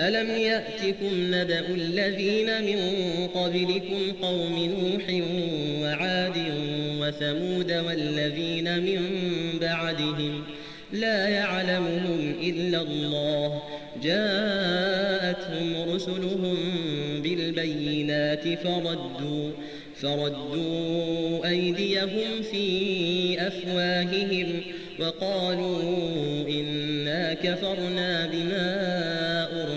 ألم يأتكم نبأ الذين من قبلكم قوم نوح وعاد وثمود والذين من بعدهم لا يعلمهم إلا الله جاءتهم رسلهم بالبينات فردوا فردوا أيديهم في أفواههم وقالوا إنا كفرنا بما